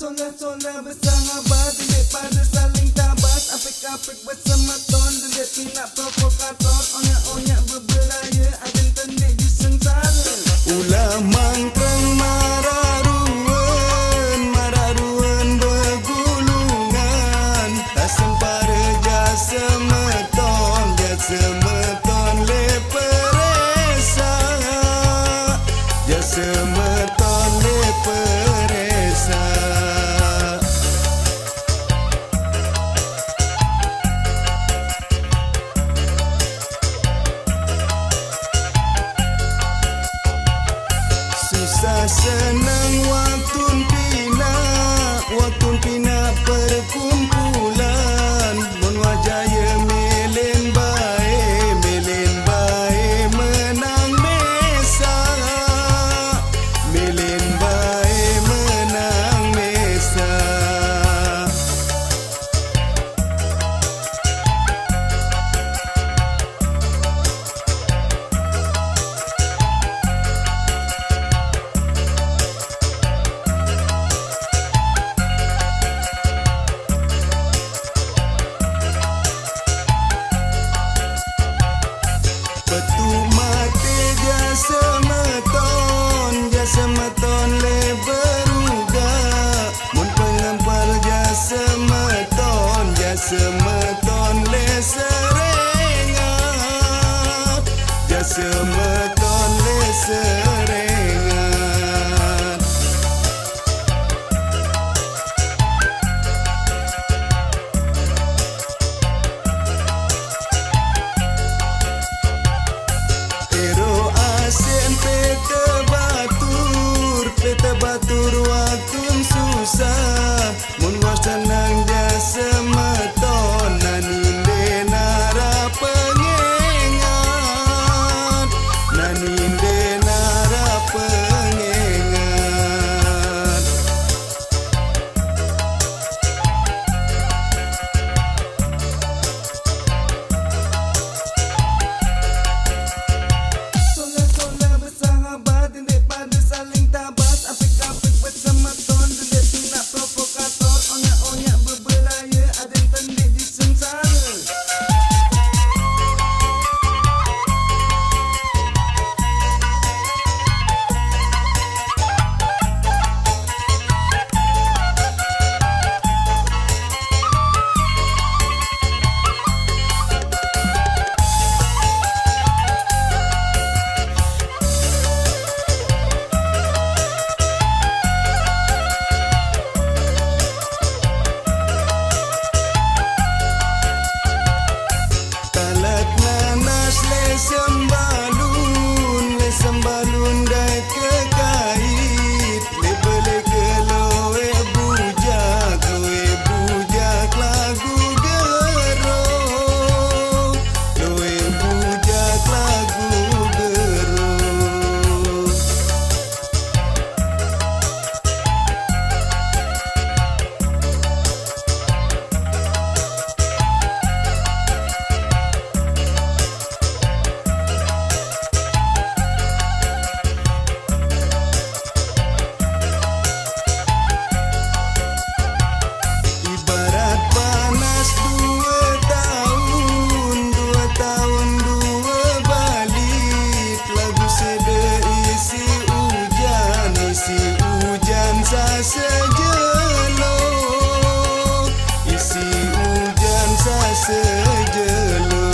Zona-zona bersahabat Dilihat pada saling tabas Apik-apik bersama ton Dilihat pina provokator Onya-onya berbelaya Ada listen. sejelo isi hujan sejelo